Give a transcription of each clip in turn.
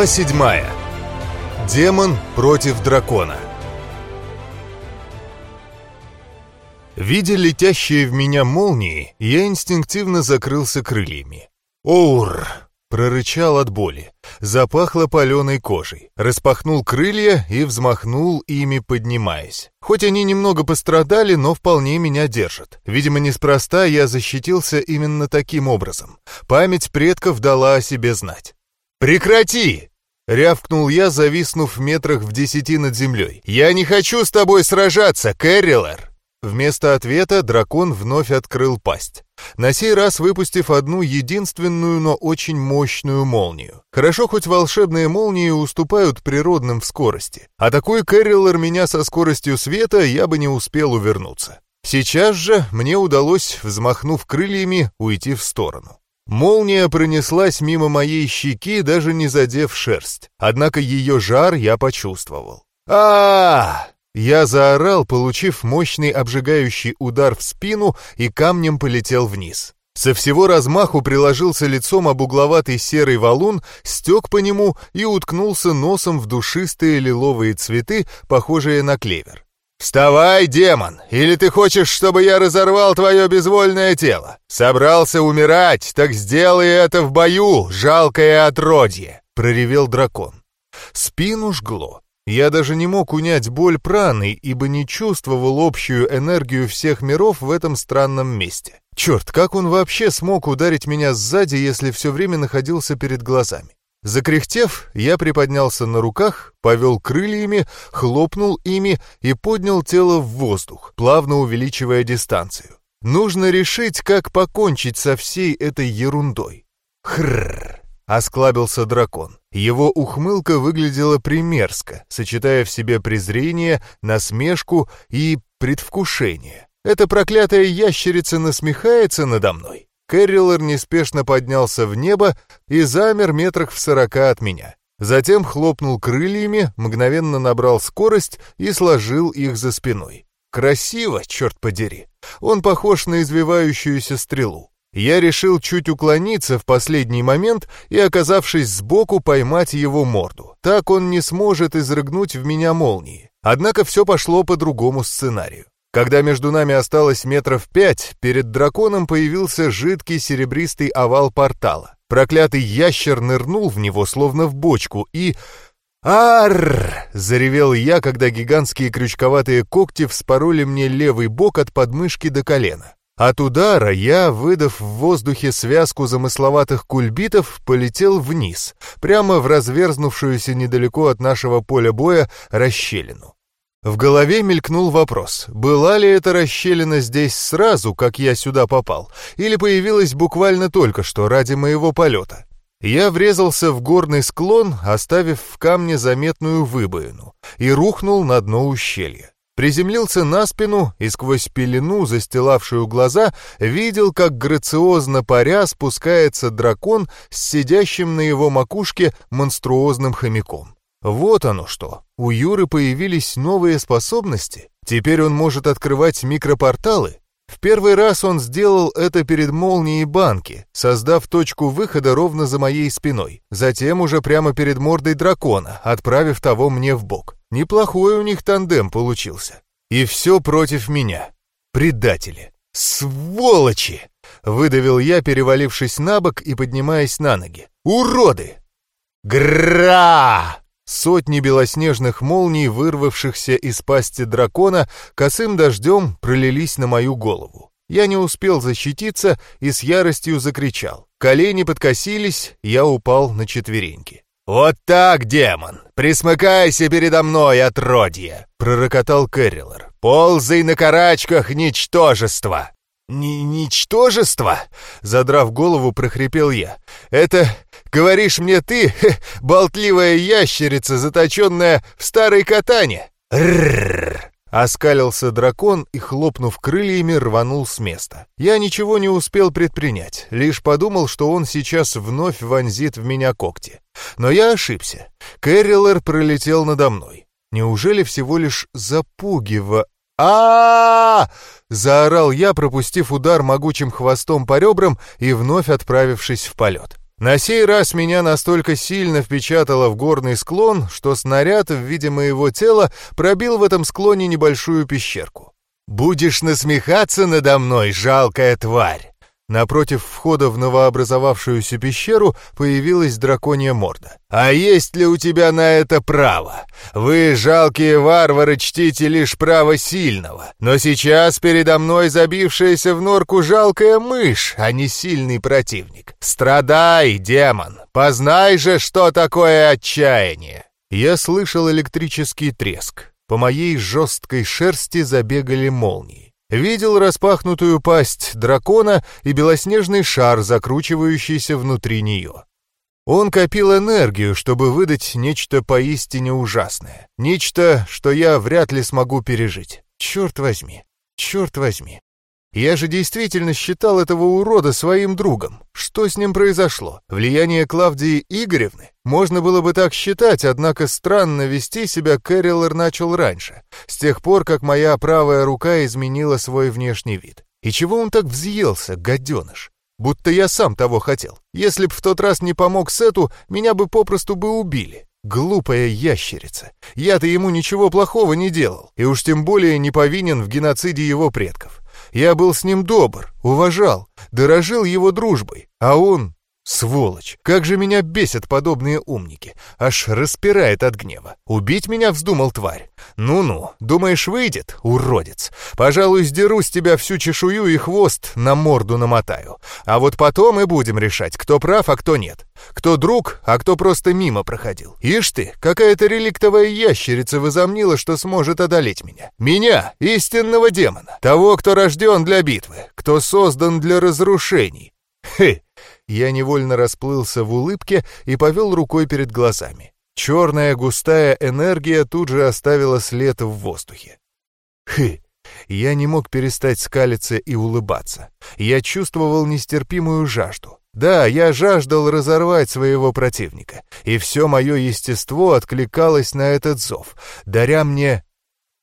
Глава седьмая. Демон против дракона. Видя летящие в меня молнии, я инстинктивно закрылся крыльями. «Оур!» — прорычал от боли. Запахло паленой кожей. Распахнул крылья и взмахнул ими, поднимаясь. Хоть они немного пострадали, но вполне меня держат. Видимо, неспроста я защитился именно таким образом. Память предков дала о себе знать. «Прекрати!» — рявкнул я, зависнув в метрах в десяти над землей. «Я не хочу с тобой сражаться, Кэррилер!» Вместо ответа дракон вновь открыл пасть, на сей раз выпустив одну единственную, но очень мощную молнию. Хорошо, хоть волшебные молнии уступают природным в скорости, а такой Кэррилер меня со скоростью света я бы не успел увернуться. Сейчас же мне удалось, взмахнув крыльями, уйти в сторону. Молния пронеслась мимо моей щеки, даже не задев шерсть. Однако ее жар я почувствовал. а, Я заорал, получив мощный обжигающий удар в спину и камнем полетел вниз. Со всего размаху приложился лицом об угловатый серый валун, стек по нему и уткнулся носом в душистые лиловые цветы, похожие на клевер. «Вставай, демон! Или ты хочешь, чтобы я разорвал твое безвольное тело? Собрался умирать, так сделай это в бою, жалкое отродье!» — проревел дракон. Спину жгло. Я даже не мог унять боль праны, ибо не чувствовал общую энергию всех миров в этом странном месте. Черт, как он вообще смог ударить меня сзади, если все время находился перед глазами? Закряхтев, я приподнялся на руках, повел крыльями, хлопнул ими и поднял тело в воздух, плавно увеличивая дистанцию. Нужно решить, как покончить со всей этой ерундой. Хрррр! Осклабился дракон. Его ухмылка выглядела примерзко, сочетая в себе презрение, насмешку и предвкушение. Эта проклятая ящерица насмехается надо мной. Кэррилер неспешно поднялся в небо и замер метрах в сорока от меня. Затем хлопнул крыльями, мгновенно набрал скорость и сложил их за спиной. Красиво, черт подери. Он похож на извивающуюся стрелу. Я решил чуть уклониться в последний момент и, оказавшись сбоку, поймать его морду. Так он не сможет изрыгнуть в меня молнии. Однако все пошло по другому сценарию. Когда между нами осталось метров пять, перед драконом появился жидкий серебристый овал портала. Проклятый ящер нырнул в него, словно в бочку, и... «Арррр!» — заревел я, когда гигантские крючковатые когти вспороли мне левый бок от подмышки до колена. От удара я, выдав в воздухе связку замысловатых кульбитов, полетел вниз, прямо в разверзнувшуюся недалеко от нашего поля боя расщелину. В голове мелькнул вопрос, была ли эта расщелина здесь сразу, как я сюда попал, или появилась буквально только что ради моего полета. Я врезался в горный склон, оставив в камне заметную выбоину, и рухнул на дно ущелья. Приземлился на спину и сквозь пелену, застилавшую глаза, видел, как грациозно паря спускается дракон с сидящим на его макушке монструозным хомяком. Вот оно что. У Юры появились новые способности. Теперь он может открывать микропорталы. В первый раз он сделал это перед молнией банки, создав точку выхода ровно за моей спиной. Затем уже прямо перед мордой дракона, отправив того мне в бок. Неплохой у них тандем получился. И все против меня. Предатели. Сволочи! Выдавил я, перевалившись на бок и поднимаясь на ноги. Уроды! Гра! Сотни белоснежных молний, вырвавшихся из пасти дракона, косым дождем пролились на мою голову. Я не успел защититься и с яростью закричал. Колени подкосились, я упал на четвереньки. «Вот так, демон! Присмыкайся передо мной, отродье!» — пророкотал Кэррилор. «Ползай на карачках, ничтожество!» «Ничтожество?» — задрав голову, прохрипел я. «Это, говоришь мне ты, болтливая ящерица, заточенная в старой катане?» «Ррррр!» — оскалился дракон и, хлопнув крыльями, рванул с места. Я ничего не успел предпринять, лишь подумал, что он сейчас вновь вонзит в меня когти. Но я ошибся. Кэррилер пролетел надо мной. Неужели всего лишь запугиво а, заорал я, пропустив удар могучим хвостом по ребрам и вновь отправившись в полет. На сей раз меня настолько сильно впечатало в горный склон, что снаряд в виде моего тела пробил в этом склоне небольшую пещерку. «Будешь насмехаться надо мной, жалкая тварь!» Напротив входа в новообразовавшуюся пещеру появилась драконья морда. «А есть ли у тебя на это право? Вы, жалкие варвары, чтите лишь право сильного. Но сейчас передо мной забившаяся в норку жалкая мышь, а не сильный противник. Страдай, демон! Познай же, что такое отчаяние!» Я слышал электрический треск. По моей жесткой шерсти забегали молнии. Видел распахнутую пасть дракона и белоснежный шар, закручивающийся внутри нее. Он копил энергию, чтобы выдать нечто поистине ужасное. Нечто, что я вряд ли смогу пережить. Черт возьми, черт возьми. Я же действительно считал этого урода своим другом. Что с ним произошло? Влияние Клавдии Игоревны? Можно было бы так считать, однако странно вести себя Кэррилер начал раньше, с тех пор, как моя правая рука изменила свой внешний вид. И чего он так взъелся, гаденыш? Будто я сам того хотел. Если б в тот раз не помог Сету, меня бы попросту бы убили. Глупая ящерица. Я-то ему ничего плохого не делал, и уж тем более не повинен в геноциде его предков. Я был с ним добр, уважал, дорожил его дружбой, а он Сволочь! Как же меня бесят подобные умники! Аж распирает от гнева. Убить меня вздумал тварь. Ну-ну, думаешь, выйдет, уродец? Пожалуй, сдеру с тебя всю чешую и хвост на морду намотаю. А вот потом и будем решать, кто прав, а кто нет. Кто друг, а кто просто мимо проходил. Ишь ты, какая-то реликтовая ящерица возомнила, что сможет одолеть меня. Меня, истинного демона. Того, кто рожден для битвы, кто создан для разрушений. Хе! Я невольно расплылся в улыбке и повел рукой перед глазами. Черная густая энергия тут же оставила след в воздухе. Хы! Я не мог перестать скалиться и улыбаться. Я чувствовал нестерпимую жажду. Да, я жаждал разорвать своего противника, и все мое естество откликалось на этот зов, даря мне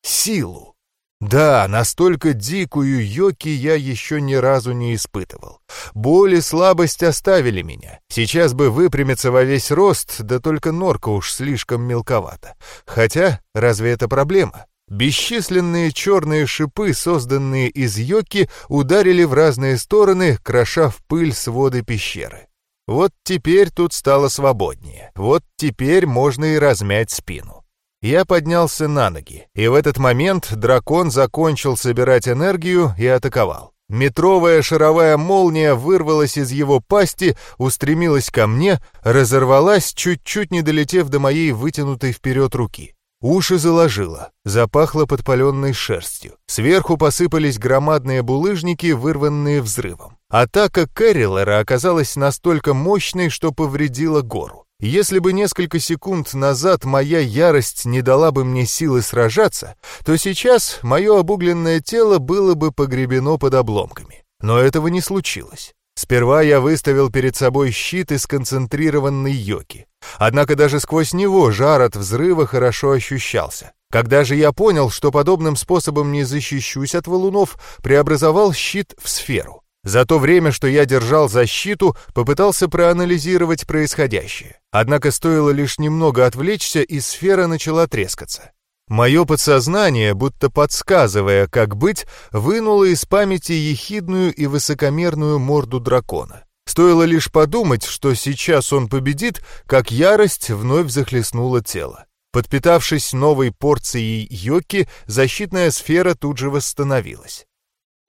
силу. Да, настолько дикую йоки я еще ни разу не испытывал. Боль и слабость оставили меня. Сейчас бы выпрямиться во весь рост, да только норка уж слишком мелковата. Хотя, разве это проблема? Бесчисленные черные шипы, созданные из йоки, ударили в разные стороны, кроша в пыль своды пещеры. Вот теперь тут стало свободнее. Вот теперь можно и размять спину. Я поднялся на ноги, и в этот момент дракон закончил собирать энергию и атаковал. Метровая шаровая молния вырвалась из его пасти, устремилась ко мне, разорвалась, чуть-чуть не долетев до моей вытянутой вперед руки. Уши заложило, запахло подпаленной шерстью. Сверху посыпались громадные булыжники, вырванные взрывом. Атака Кэррилера оказалась настолько мощной, что повредила гору. Если бы несколько секунд назад моя ярость не дала бы мне силы сражаться, то сейчас мое обугленное тело было бы погребено под обломками. Но этого не случилось. Сперва я выставил перед собой щит из концентрированной йоки. Однако даже сквозь него жар от взрыва хорошо ощущался. Когда же я понял, что подобным способом не защищусь от валунов, преобразовал щит в сферу. За то время, что я держал защиту, попытался проанализировать происходящее. Однако стоило лишь немного отвлечься, и сфера начала трескаться. Мое подсознание, будто подсказывая, как быть, вынуло из памяти ехидную и высокомерную морду дракона. Стоило лишь подумать, что сейчас он победит, как ярость вновь захлестнула тело. Подпитавшись новой порцией йоки, защитная сфера тут же восстановилась.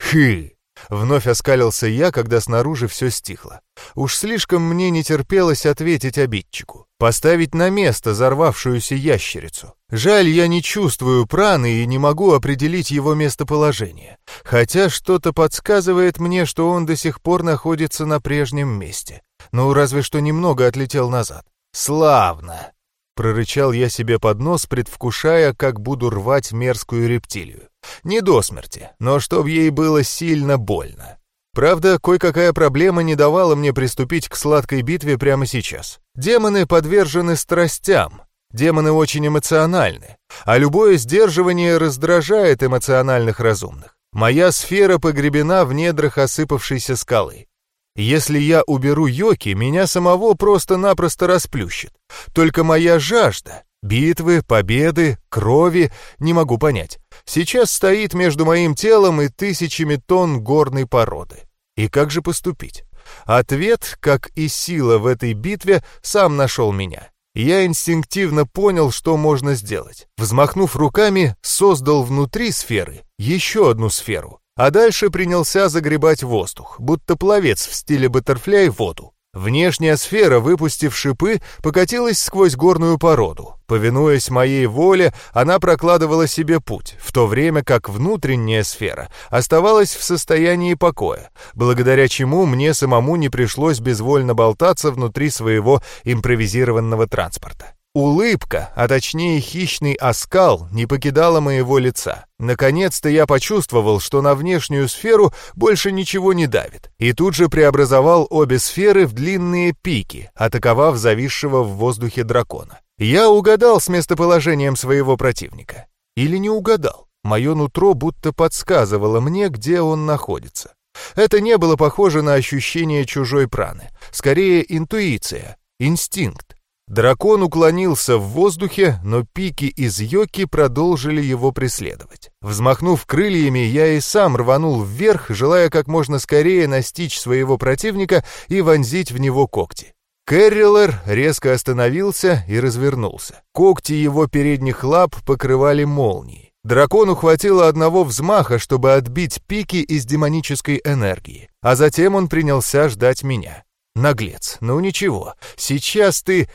«Хы!» Вновь оскалился я, когда снаружи все стихло. Уж слишком мне не терпелось ответить обидчику. Поставить на место взорвавшуюся ящерицу. Жаль, я не чувствую праны и не могу определить его местоположение. Хотя что-то подсказывает мне, что он до сих пор находится на прежнем месте. Ну, разве что немного отлетел назад. Славно! Прорычал я себе под нос, предвкушая, как буду рвать мерзкую рептилию. Не до смерти, но чтоб ей было сильно больно. Правда, кое-какая проблема не давала мне приступить к сладкой битве прямо сейчас. Демоны подвержены страстям. Демоны очень эмоциональны, а любое сдерживание раздражает эмоциональных разумных. Моя сфера погребена в недрах осыпавшейся скалы. Если я уберу Йоки, меня самого просто-напросто расплющит. Только моя жажда, битвы, победы, крови, не могу понять, сейчас стоит между моим телом и тысячами тонн горной породы. И как же поступить? Ответ, как и сила в этой битве, сам нашел меня. Я инстинктивно понял, что можно сделать. Взмахнув руками, создал внутри сферы еще одну сферу, а дальше принялся загребать воздух, будто пловец в стиле баттерфляй воду. Внешняя сфера, выпустив шипы, покатилась сквозь горную породу. Повинуясь моей воле, она прокладывала себе путь, в то время как внутренняя сфера оставалась в состоянии покоя, благодаря чему мне самому не пришлось безвольно болтаться внутри своего импровизированного транспорта. Улыбка, а точнее хищный оскал, не покидала моего лица. Наконец-то я почувствовал, что на внешнюю сферу больше ничего не давит, и тут же преобразовал обе сферы в длинные пики, атаковав зависшего в воздухе дракона. Я угадал с местоположением своего противника. Или не угадал. Мое нутро будто подсказывало мне, где он находится. Это не было похоже на ощущение чужой праны. Скорее, интуиция, инстинкт. Дракон уклонился в воздухе, но пики из Йоки продолжили его преследовать. Взмахнув крыльями, я и сам рванул вверх, желая как можно скорее настичь своего противника и вонзить в него когти. Кэррилер резко остановился и развернулся. Когти его передних лап покрывали молнии. Дракону хватило одного взмаха, чтобы отбить пики из демонической энергии, а затем он принялся ждать меня. Наглец, ну ничего, сейчас ты...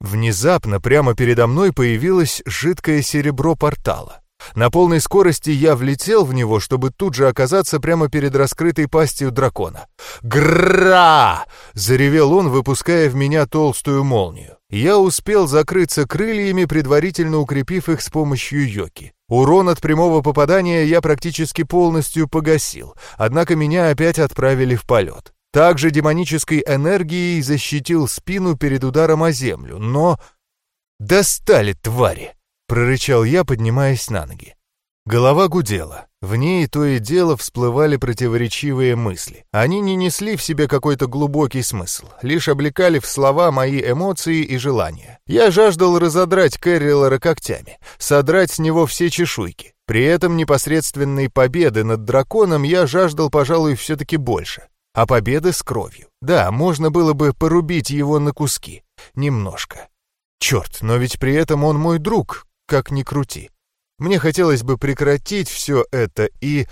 Внезапно прямо передо мной появилось жидкое серебро портала. На полной скорости я влетел в него, чтобы тут же оказаться прямо перед раскрытой пастью дракона. «Гра!» — заревел он, выпуская в меня толстую молнию. Я успел закрыться крыльями, предварительно укрепив их с помощью йоки. Урон от прямого попадания я практически полностью погасил, однако меня опять отправили в полет. Также демонической энергией защитил спину перед ударом о землю, но... «Достали, твари!» — прорычал я, поднимаясь на ноги. Голова гудела. В ней то и дело всплывали противоречивые мысли. Они не несли в себе какой-то глубокий смысл, лишь облекали в слова мои эмоции и желания. Я жаждал разодрать Кэррилора когтями, содрать с него все чешуйки. При этом непосредственной победы над драконом я жаждал, пожалуй, все-таки больше а победы с кровью. Да, можно было бы порубить его на куски. Немножко. Черт, но ведь при этом он мой друг, как ни крути. Мне хотелось бы прекратить все это и...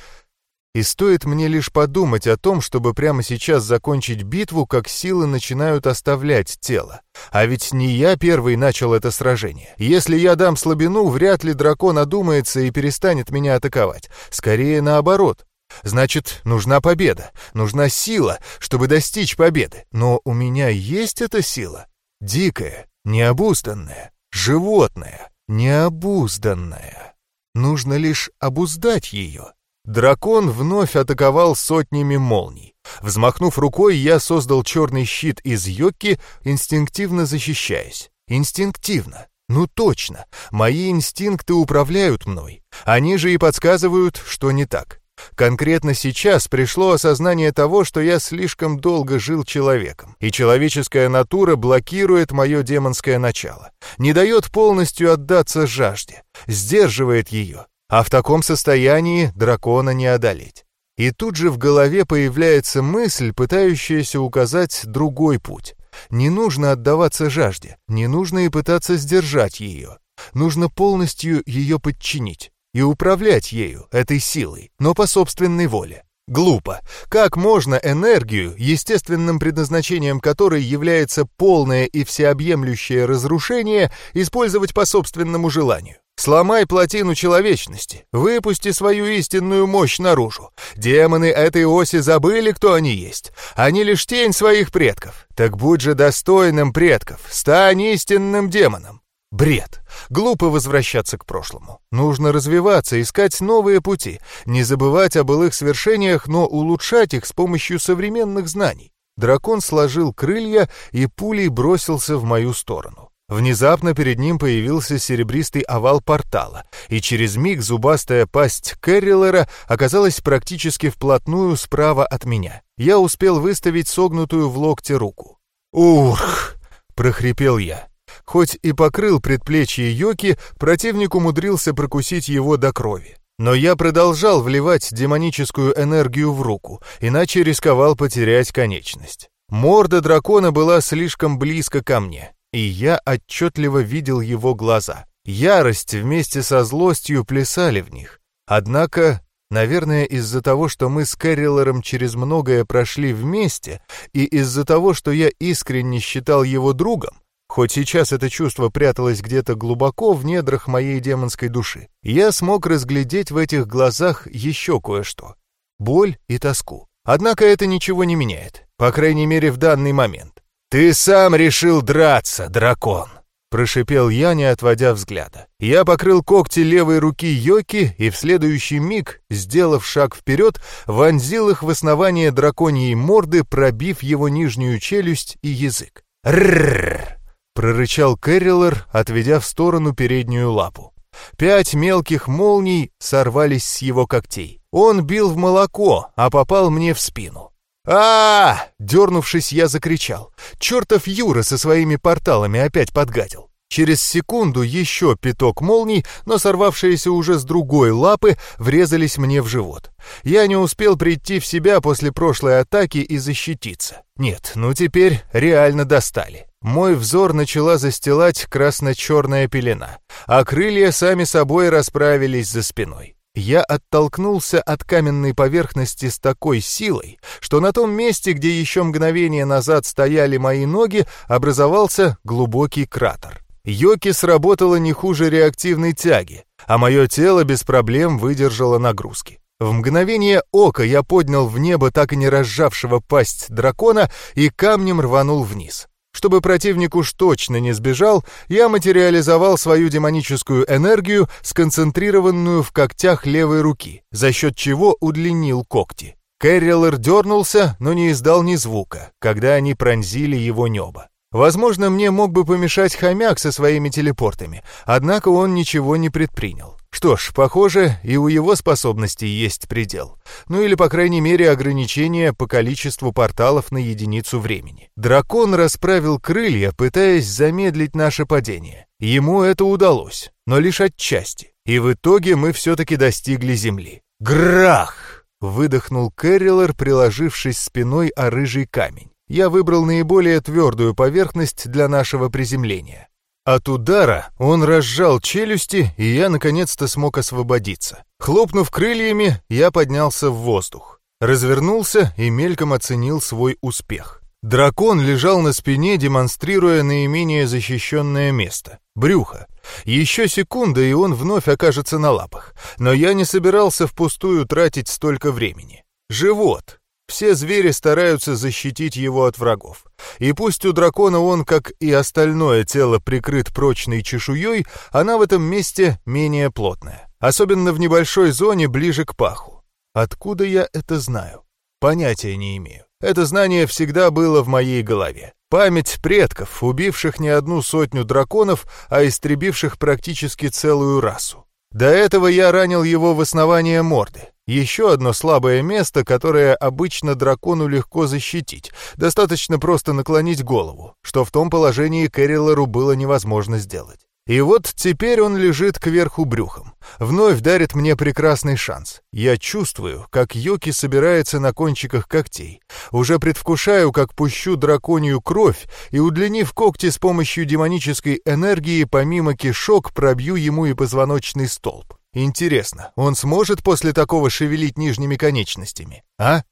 И стоит мне лишь подумать о том, чтобы прямо сейчас закончить битву, как силы начинают оставлять тело. А ведь не я первый начал это сражение. Если я дам слабину, вряд ли дракон одумается и перестанет меня атаковать. Скорее наоборот. Значит, нужна победа, нужна сила, чтобы достичь победы. Но у меня есть эта сила. Дикая, необузданная, животное, необузданная. Нужно лишь обуздать ее. Дракон вновь атаковал сотнями молний. Взмахнув рукой, я создал черный щит из йоки, инстинктивно защищаясь. Инстинктивно. Ну точно, мои инстинкты управляют мной. Они же и подсказывают, что не так. Конкретно сейчас пришло осознание того, что я слишком долго жил человеком, и человеческая натура блокирует мое демонское начало, не дает полностью отдаться жажде, сдерживает ее, а в таком состоянии дракона не одолеть. И тут же в голове появляется мысль, пытающаяся указать другой путь. Не нужно отдаваться жажде, не нужно и пытаться сдержать ее. Нужно полностью ее подчинить и управлять ею, этой силой, но по собственной воле. Глупо. Как можно энергию, естественным предназначением которой является полное и всеобъемлющее разрушение, использовать по собственному желанию? Сломай плотину человечности, выпусти свою истинную мощь наружу. Демоны этой оси забыли, кто они есть. Они лишь тень своих предков. Так будь же достойным предков, стань истинным демоном. Бред. Глупо возвращаться к прошлому. Нужно развиваться, искать новые пути, не забывать о былых свершениях, но улучшать их с помощью современных знаний. Дракон сложил крылья и пулей бросился в мою сторону. Внезапно перед ним появился серебристый овал портала, и через миг зубастая пасть Кэррилера оказалась практически вплотную справа от меня. я успел выставить согнутую в локте руку. «Ух!» — прохрипел я. Хоть и покрыл предплечье Йоки, противник умудрился прокусить его до крови. Но я продолжал вливать демоническую энергию в руку, иначе рисковал потерять конечность. Морда дракона была слишком близко ко мне, и я отчетливо видел его глаза. Ярость вместе со злостью плясали в них. Однако, наверное, из-за того, что мы с Кэррилером через многое прошли вместе, и из-за того, что я искренне считал его другом, Хоть сейчас это чувство пряталось где-то глубоко в недрах моей демонской души, я смог разглядеть в этих глазах еще кое-что. Боль и тоску. Однако это ничего не меняет, по крайней мере в данный момент. «Ты сам решил драться, дракон!» Прошипел я, не отводя взгляда. Я покрыл когти левой руки Йоки и в следующий миг, сделав шаг вперед, вонзил их в основание драконьей морды, пробив его нижнюю челюсть и язык. Ррррр! Прорычал Кэрриллер, отведя в сторону переднюю лапу. Пять мелких молний сорвались с его когтей. Он бил в молоко, а попал мне в спину. а, -а, -а Дернувшись, я закричал. Чертов Юра со своими порталами опять подгадил. Через секунду еще пяток молний, но сорвавшиеся уже с другой лапы, врезались мне в живот. Я не успел прийти в себя после прошлой атаки и защититься. Нет, ну теперь реально достали. Мой взор начала застилать красно-черная пелена, а крылья сами собой расправились за спиной. Я оттолкнулся от каменной поверхности с такой силой, что на том месте, где еще мгновение назад стояли мои ноги, образовался глубокий кратер. Йоки сработала не хуже реактивной тяги, а мое тело без проблем выдержало нагрузки. В мгновение ока я поднял в небо так и не разжавшего пасть дракона и камнем рванул вниз. Чтобы противник уж точно не сбежал, я материализовал свою демоническую энергию, сконцентрированную в когтях левой руки, за счет чего удлинил когти. Кэрриллер дернулся, но не издал ни звука, когда они пронзили его небо. Возможно, мне мог бы помешать хомяк со своими телепортами, однако он ничего не предпринял. Что ж, похоже, и у его способностей есть предел. Ну или, по крайней мере, ограничение по количеству порталов на единицу времени. Дракон расправил крылья, пытаясь замедлить наше падение. Ему это удалось, но лишь отчасти. И в итоге мы все-таки достигли земли. Грах! Выдохнул Кэррилер, приложившись спиной о рыжий камень. Я выбрал наиболее твердую поверхность для нашего приземления. От удара он разжал челюсти, и я наконец-то смог освободиться. Хлопнув крыльями, я поднялся в воздух. Развернулся и мельком оценил свой успех. Дракон лежал на спине, демонстрируя наименее защищенное место — брюхо. Еще секунда, и он вновь окажется на лапах. Но я не собирался впустую тратить столько времени. Живот. Все звери стараются защитить его от врагов. И пусть у дракона он, как и остальное тело, прикрыт прочной чешуей, она в этом месте менее плотная. Особенно в небольшой зоне ближе к паху. Откуда я это знаю? Понятия не имею. Это знание всегда было в моей голове. Память предков, убивших не одну сотню драконов, а истребивших практически целую расу. До этого я ранил его в основание морды. Еще одно слабое место, которое обычно дракону легко защитить. Достаточно просто наклонить голову, что в том положении Кэррилеру было невозможно сделать. И вот теперь он лежит кверху брюхом. Вновь дарит мне прекрасный шанс. Я чувствую, как Йоки собирается на кончиках когтей. Уже предвкушаю, как пущу драконью кровь и, удлинив когти с помощью демонической энергии, помимо кишок пробью ему и позвоночный столб. Интересно, он сможет после такого шевелить нижними конечностями, а?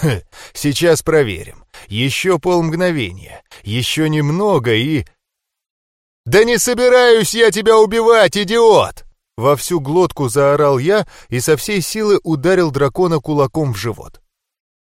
Хм, сейчас проверим. Еще полмгновения. Еще немного и... «Да не собираюсь я тебя убивать, идиот!» Во всю глотку заорал я и со всей силы ударил дракона кулаком в живот.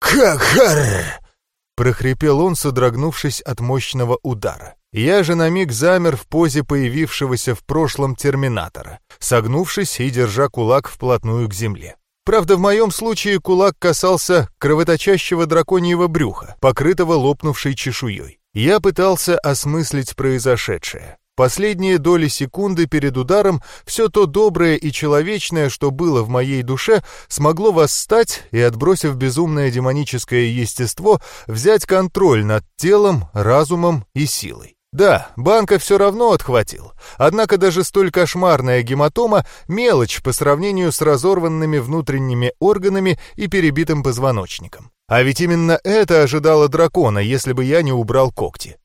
«Кахар!» — прохрипел он, содрогнувшись от мощного удара. Я же на миг замер в позе появившегося в прошлом терминатора, согнувшись и держа кулак вплотную к земле. Правда, в моем случае кулак касался кровоточащего драконьего брюха, покрытого лопнувшей чешуей. Я пытался осмыслить произошедшее. Последние доли секунды перед ударом все то доброе и человечное, что было в моей душе, смогло восстать и, отбросив безумное демоническое естество, взять контроль над телом, разумом и силой. Да, банка все равно отхватил, однако даже столь кошмарная гематома — мелочь по сравнению с разорванными внутренними органами и перебитым позвоночником. А ведь именно это ожидало дракона, если бы я не убрал когти.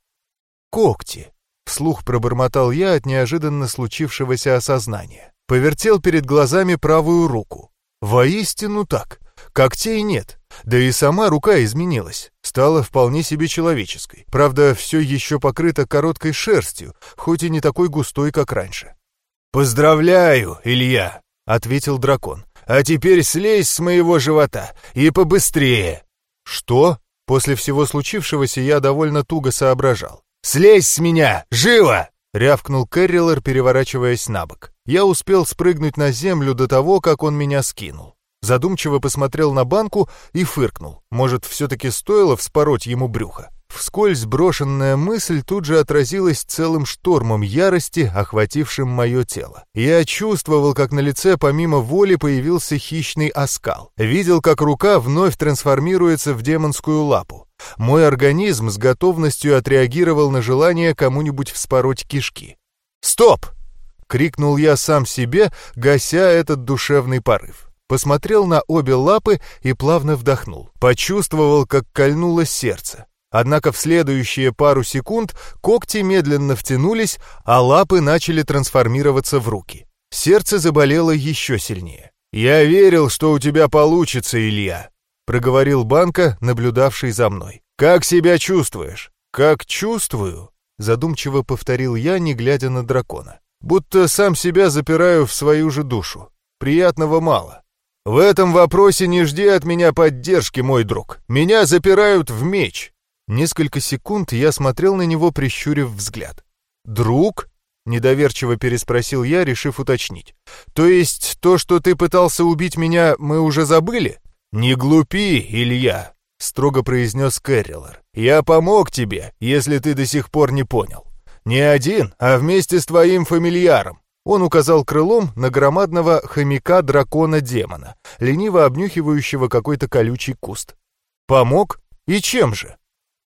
Когти. Вслух пробормотал я от неожиданно случившегося осознания. Повертел перед глазами правую руку. Воистину так. Когтей нет. Да и сама рука изменилась. Стала вполне себе человеческой. Правда, все еще покрыто короткой шерстью, хоть и не такой густой, как раньше. «Поздравляю, Илья!» — ответил дракон. «А теперь слезь с моего живота и побыстрее!» «Что?» После всего случившегося я довольно туго соображал. «Слезь с меня! Живо!» — рявкнул Кэрриллер, переворачиваясь на бок. Я успел спрыгнуть на землю до того, как он меня скинул. Задумчиво посмотрел на банку и фыркнул. Может, все-таки стоило вспороть ему брюхо? Вскользь брошенная мысль тут же отразилась целым штормом ярости, охватившим мое тело. Я чувствовал, как на лице помимо воли появился хищный оскал. Видел, как рука вновь трансформируется в демонскую лапу. Мой организм с готовностью отреагировал на желание кому-нибудь вспороть кишки. «Стоп!» — крикнул я сам себе, гася этот душевный порыв. Посмотрел на обе лапы и плавно вдохнул. Почувствовал, как кольнуло сердце. Однако в следующие пару секунд когти медленно втянулись, а лапы начали трансформироваться в руки. Сердце заболело еще сильнее. «Я верил, что у тебя получится, Илья», — проговорил Банка, наблюдавший за мной. «Как себя чувствуешь?» «Как чувствую?» — задумчиво повторил я, не глядя на дракона. «Будто сам себя запираю в свою же душу. Приятного мало. В этом вопросе не жди от меня поддержки, мой друг. Меня запирают в меч». Несколько секунд я смотрел на него, прищурив взгляд. «Друг?» — недоверчиво переспросил я, решив уточнить. «То есть то, что ты пытался убить меня, мы уже забыли?» «Не глупи, Илья», — строго произнес Кэрриллер. «Я помог тебе, если ты до сих пор не понял. Не один, а вместе с твоим фамильяром». Он указал крылом на громадного хомяка-дракона-демона, лениво обнюхивающего какой-то колючий куст. «Помог? И чем же?»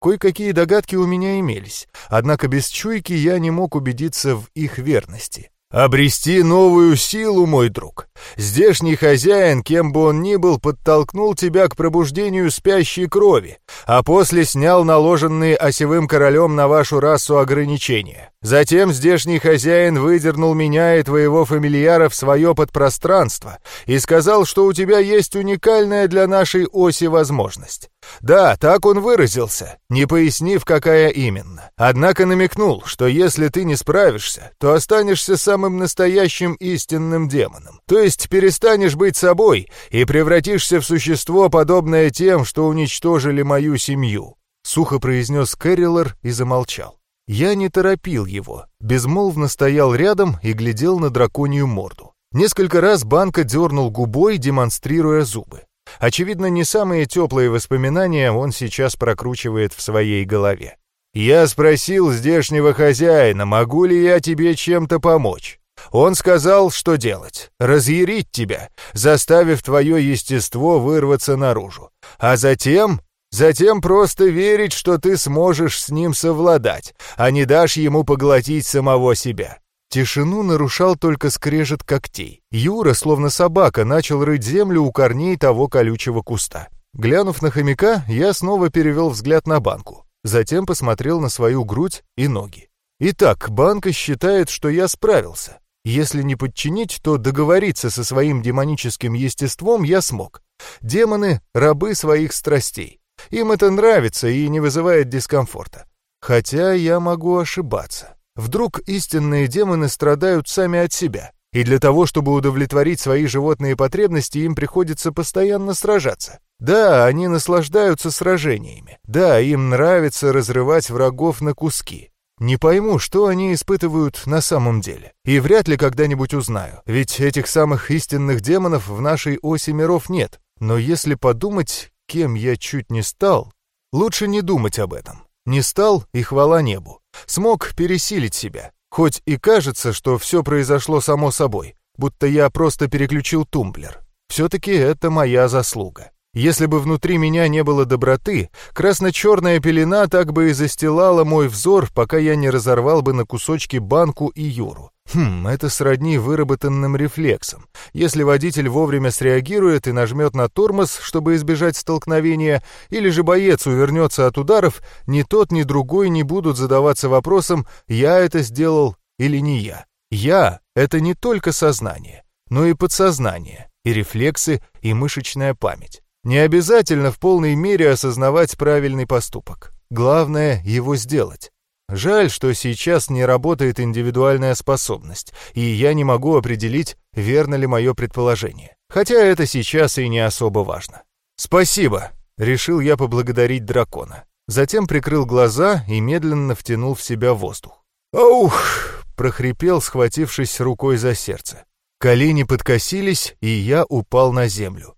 Кое-какие догадки у меня имелись, однако без чуйки я не мог убедиться в их верности. Обрести новую силу, мой друг. Здешний хозяин, кем бы он ни был, подтолкнул тебя к пробуждению спящей крови, а после снял наложенные осевым королем на вашу расу ограничения. Затем здешний хозяин выдернул меня и твоего фамильяра в свое подпространство и сказал, что у тебя есть уникальная для нашей оси возможность. Да, так он выразился, не пояснив, какая именно. Однако намекнул, что если ты не справишься, то останешься самым настоящим истинным демоном. То есть перестанешь быть собой и превратишься в существо, подобное тем, что уничтожили мою семью. Сухо произнес Кэрриллер и замолчал. Я не торопил его, безмолвно стоял рядом и глядел на драконью морду. Несколько раз Банка дернул губой, демонстрируя зубы. Очевидно, не самые теплые воспоминания он сейчас прокручивает в своей голове. «Я спросил здешнего хозяина, могу ли я тебе чем-то помочь. Он сказал, что делать. Разъярить тебя, заставив твое естество вырваться наружу. А затем Затем просто верить, что ты сможешь с ним совладать, а не дашь ему поглотить самого себя. Тишину нарушал только скрежет когтей. Юра, словно собака, начал рыть землю у корней того колючего куста. Глянув на хомяка, я снова перевел взгляд на банку. Затем посмотрел на свою грудь и ноги. Итак, банка считает, что я справился. Если не подчинить, то договориться со своим демоническим естеством я смог. Демоны — рабы своих страстей. Им это нравится и не вызывает дискомфорта. Хотя я могу ошибаться. Вдруг истинные демоны страдают сами от себя, и для того, чтобы удовлетворить свои животные потребности, им приходится постоянно сражаться. Да, они наслаждаются сражениями. Да, им нравится разрывать врагов на куски. Не пойму, что они испытывают на самом деле. И вряд ли когда-нибудь узнаю, ведь этих самых истинных демонов в нашей оси миров нет. Но если подумать, кем я чуть не стал, лучше не думать об этом. Не стал, и хвала небу. Смог пересилить себя. Хоть и кажется, что все произошло само собой, будто я просто переключил тумблер. Все-таки это моя заслуга. Если бы внутри меня не было доброты, красно-черная пелена так бы и застилала мой взор, пока я не разорвал бы на кусочки банку и Юру. Хм, это сродни выработанным рефлексам. Если водитель вовремя среагирует и нажмет на тормоз, чтобы избежать столкновения, или же боец увернется от ударов, ни тот, ни другой не будут задаваться вопросом «я это сделал или не я». «Я» — это не только сознание, но и подсознание, и рефлексы, и мышечная память. Не обязательно в полной мере осознавать правильный поступок. Главное — его сделать. Жаль, что сейчас не работает индивидуальная способность, и я не могу определить, верно ли мое предположение. Хотя это сейчас и не особо важно. «Спасибо!» — решил я поблагодарить дракона. Затем прикрыл глаза и медленно втянул в себя воздух. «Аух!» — прохрипел, схватившись рукой за сердце. Колени подкосились, и я упал на землю.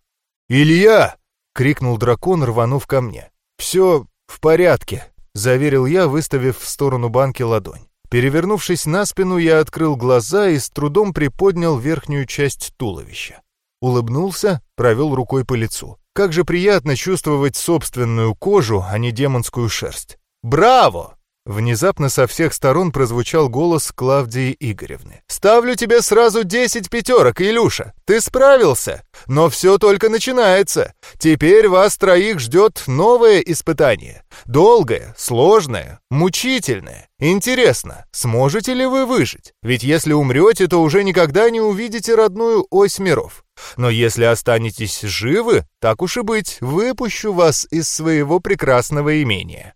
«Илья!» — крикнул дракон, рванув ко мне. «Все в порядке», — заверил я, выставив в сторону банки ладонь. Перевернувшись на спину, я открыл глаза и с трудом приподнял верхнюю часть туловища. Улыбнулся, провел рукой по лицу. Как же приятно чувствовать собственную кожу, а не демонскую шерсть. «Браво!» Внезапно со всех сторон прозвучал голос Клавдии Игоревны. «Ставлю тебе сразу десять пятерок, Илюша! Ты справился! Но все только начинается! Теперь вас троих ждет новое испытание. Долгое, сложное, мучительное. Интересно, сможете ли вы выжить? Ведь если умрете, то уже никогда не увидите родную ось миров. Но если останетесь живы, так уж и быть, выпущу вас из своего прекрасного имения».